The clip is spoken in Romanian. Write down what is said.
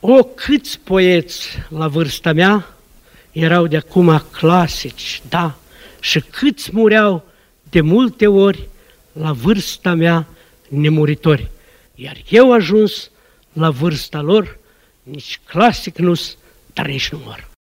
O, câți poeți la vârsta mea erau de acum clasici, da, și câți mureau de multe ori la vârsta mea nemuritori. Iar eu ajuns la vârsta lor, nici clasic nu dar nici nu mor.